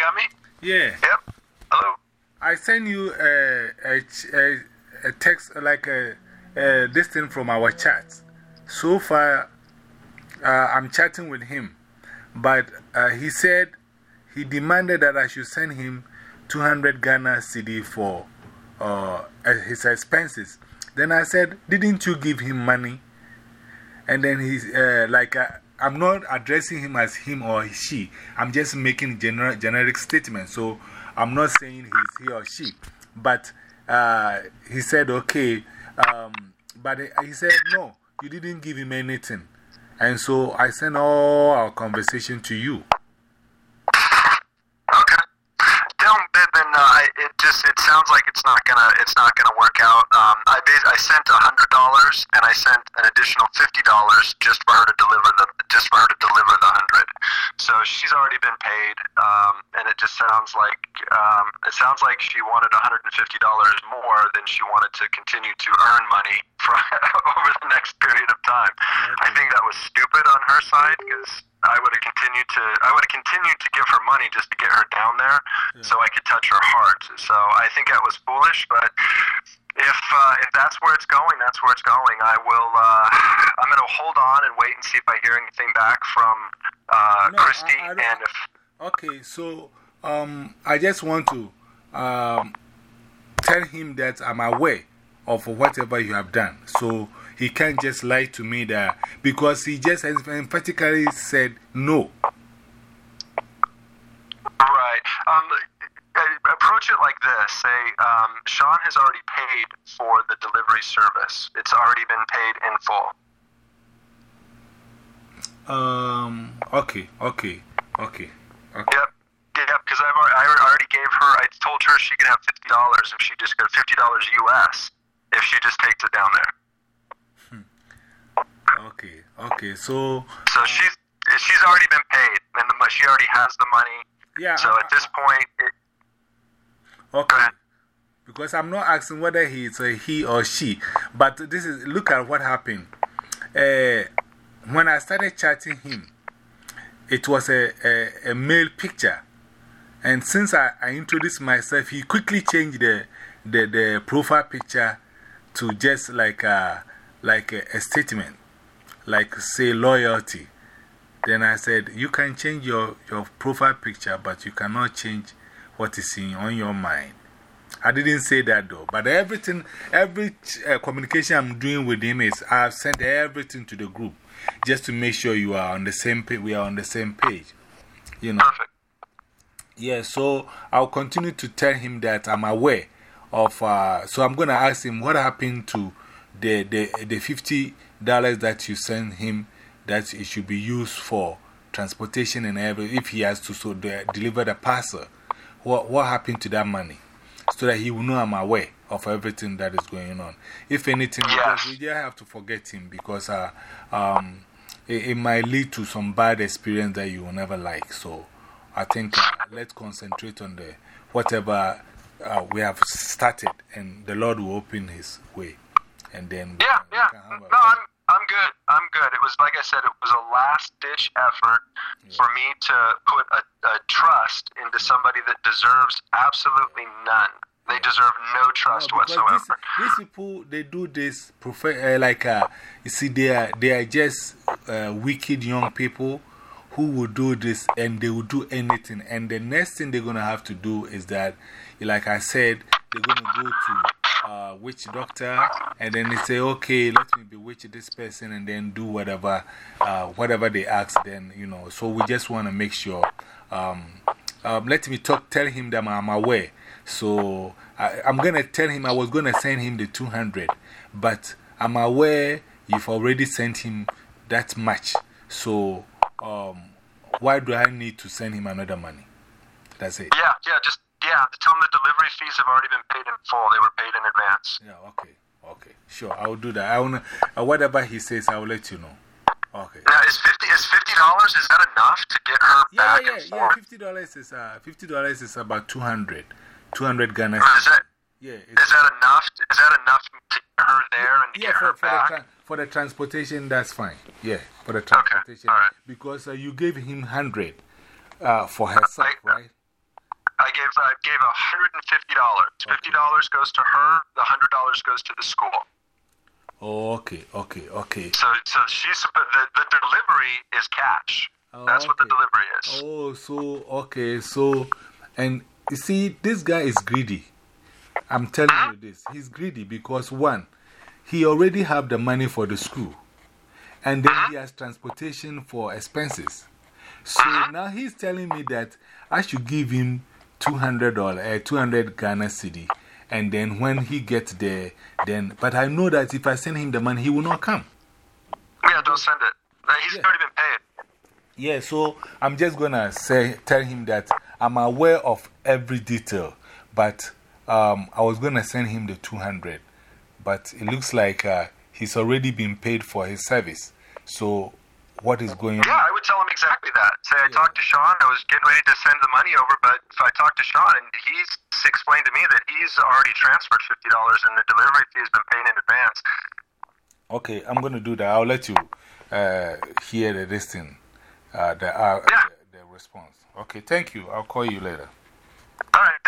got me? Yeah. Yep. Hello. I sent you a, a, a, a text, like a, a, this thing from our chat. So far, uh, I'm chatting with him, but uh, he said he demanded that I should send him 200 Ghana cedi for uh, his expenses. Then I said, Didn't you give him money? And then he's uh, like, uh, I'm not addressing him as him or she. I'm just making gener generic statements. So I'm not saying he's he or she. But uh, he said, okay. Um, but he said, no, you didn't give him anything. And so I sent all our conversation to you. Okay. Tell uh, it just it sounds like it's not gonna it's not gonna work out. Um, I I sent a hundred dollars and I sent an additional fifty dollars just for her to deliver the just for her to deliver the hundred. So she's already been paid, um, and it just sounds like um, it sounds like she wanted one hundred and fifty dollars more than she wanted to continue to earn money for over the next period of time. I think that was stupid on her side because I would have continued to I would have continued to give her money just to get her down there so I could touch her heart. So I think that was foolish, but if uh, if that's where it's going, that's where it's going. I will. Uh, I'm going to hold on and wait and see if I hear anything back from uh, No, Christy. I- I and if Okay, so um, I just want to um, tell him that I'm aware of whatever you have done. So he can't just lie to me that because he just emphatically said no. right, um, uh, approach it like this. Say, um, Sean has already paid for the delivery service. It's already been paid in full. Um, okay, okay, okay, okay. Yep. Yep, because I've already, I already gave her. I told her she could have fifty dollars if she just got fifty dollars US if she just takes it down there. Okay, okay, so So she's she's already been paid, and the, she already has the money. yeah. So I- at this point, it, Okay. Because I'm not asking whether he's a he or she, but this is look at what happened. Uh, when I started chatting him, it was a, a, a male picture. And since I, I introduced myself, he quickly changed the, the, the profile picture to just like a, like a, a statement, like say loyalty. Then I said, You can change your, your profile picture, but you cannot change what is in, on your mind. I didn't say that though, but everything, every uh, communication I'm doing with him is I've sent everything to the group just to make sure you are on the same page. We are on the same page. You know, perfect. yeah. So I'll continue to tell him that I'm aware of. Uh, so I'm going to ask him what happened to the, the, the $50 that you sent him that it should be used for transportation and every, if he has to so de deliver the parcel. What, what happened to that money? So that he will know I'm aware of everything that is going on. If anything, we Yes. just, we just have to forget him because uh, um, it, it might lead to some bad experience that you will never like. So I think uh, let's concentrate on the whatever uh, we have started, and the Lord will open His way. And then we Yeah, can, we yeah. No, I'm I'm good. It was like I said, it was a last ditch effort for me to put a, a trust into somebody that deserves absolutely none. They deserve no trust No, whatsoever. These, these people, they do this, profe- uh, like, uh, you see, they are, they are just uh, wicked young people who will do this and they will do anything. And the next thing they're going to have to do is that, like I said, they're going to go to uh, witch doctor and then they say, okay, let me bewitch this person and then do whatever, uh, whatever they ask. Then, you know, so we just want to make sure. Um, um, let me talk, tell him that I'm aware. So I, I'm going to tell him I was going to send him the 200, but I'm aware you've already sent him that much. So um, why do I need to send him another money? That's it. Yeah, yeah, just yeah. Tell them the delivery fees have already been paid in full. They were paid in advance. Yeah, okay, okay. Sure, I will do that. I wanna, uh, whatever he says, I will let you know. Okay. Now, is fifty is fifty dollars? Is that enough to get her Yeah, back yeah, and yeah. Fifty dollars is uh, fifty dollars is about two hundred, two hundred Ghana. Or is that Yeah, is that enough? Is that enough to get her there and yeah. get For, her for the back? tra for the transportation, that's fine. Yeah, for the transportation, all right. because uh, you gave him hundred uh, for herself, Right. right? I gave I gave hundred and fifty dollars. Fifty dollars goes to her. The hundred dollars goes to the school. Oh, okay, okay, okay. So, so she's the, the delivery is cash. Oh, That's what the delivery is. Oh, so, okay, so, and you see, this guy is greedy. I'm telling you this. He's greedy because, one, he already have the money for the school, and then he has transportation for expenses. So now he's telling me that I should give him $200, uh, 200 Ghana cedi and then when he gets there, then, but I know that if I send him the money, he will not come. Yeah, don't send it. He's already been paid. Yeah, so I'm just going to say, tell him that I'm aware of every detail, but um, I was going to send him the 200, but it looks like uh, he's already been paid for his service. So what is going on. Yeah, I would tell him exactly that. Say, I talked to Sean, I was getting ready to send the money over, but if I talked to Sean, and he's explained to me that he's already transferred $50 and the delivery fee has been paid in advance. Okay, I'm going to do that. I'll let you uh, hear the listing, uh, the, uh, yeah. the, the response. Okay, thank you. I'll call you later. All right.